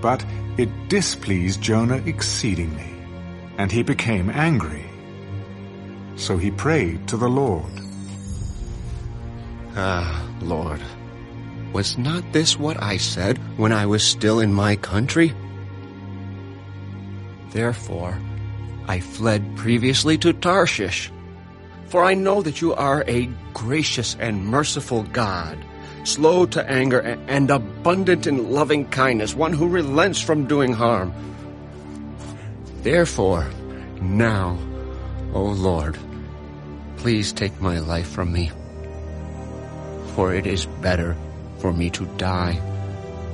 But it displeased Jonah exceedingly, and he became angry. So he prayed to the Lord. Ah, Lord, was not this what I said when I was still in my country? Therefore, I fled previously to Tarshish. For I know that you are a gracious and merciful God, slow to anger and abundant in loving kindness, one who relents from doing harm. Therefore, now, O Lord, please take my life from me. For it is better for me to die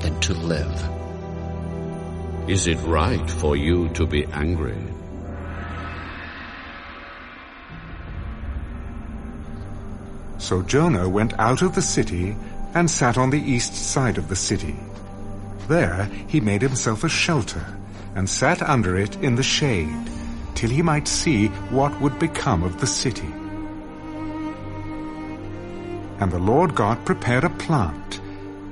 than to live. Is it right for you to be angry? So Jonah went out of the city and sat on the east side of the city. There he made himself a shelter and sat under it in the shade till he might see what would become of the city. And the Lord God prepared a plant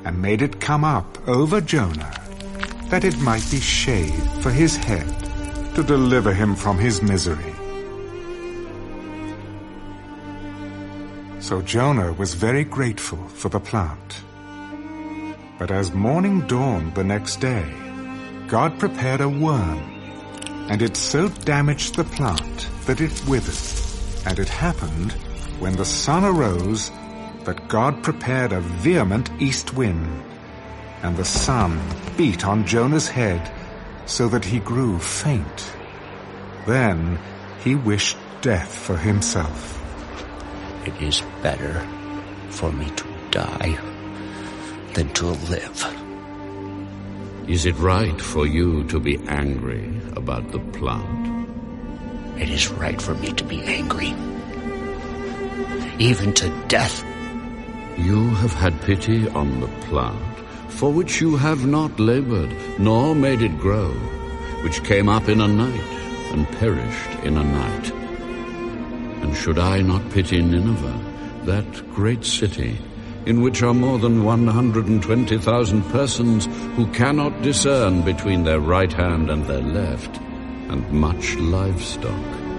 and made it come up over Jonah that it might be shade for his head to deliver him from his misery. So Jonah was very grateful for the plant. But as morning dawned the next day, God prepared a worm, and it so damaged the plant that it withered. And it happened, when the sun arose, that God prepared a vehement east wind, and the sun beat on Jonah's head, so that he grew faint. Then he wished death for himself. It is better for me to die than to live. Is it right for you to be angry about the plant? It is right for me to be angry. Even to death. You have had pity on the plant, for which you have not labored, nor made it grow, which came up in a night and perished in a night. And should I not pity Nineveh, that great city, in which are more than 120,000 persons who cannot discern between their right hand and their left, and much livestock?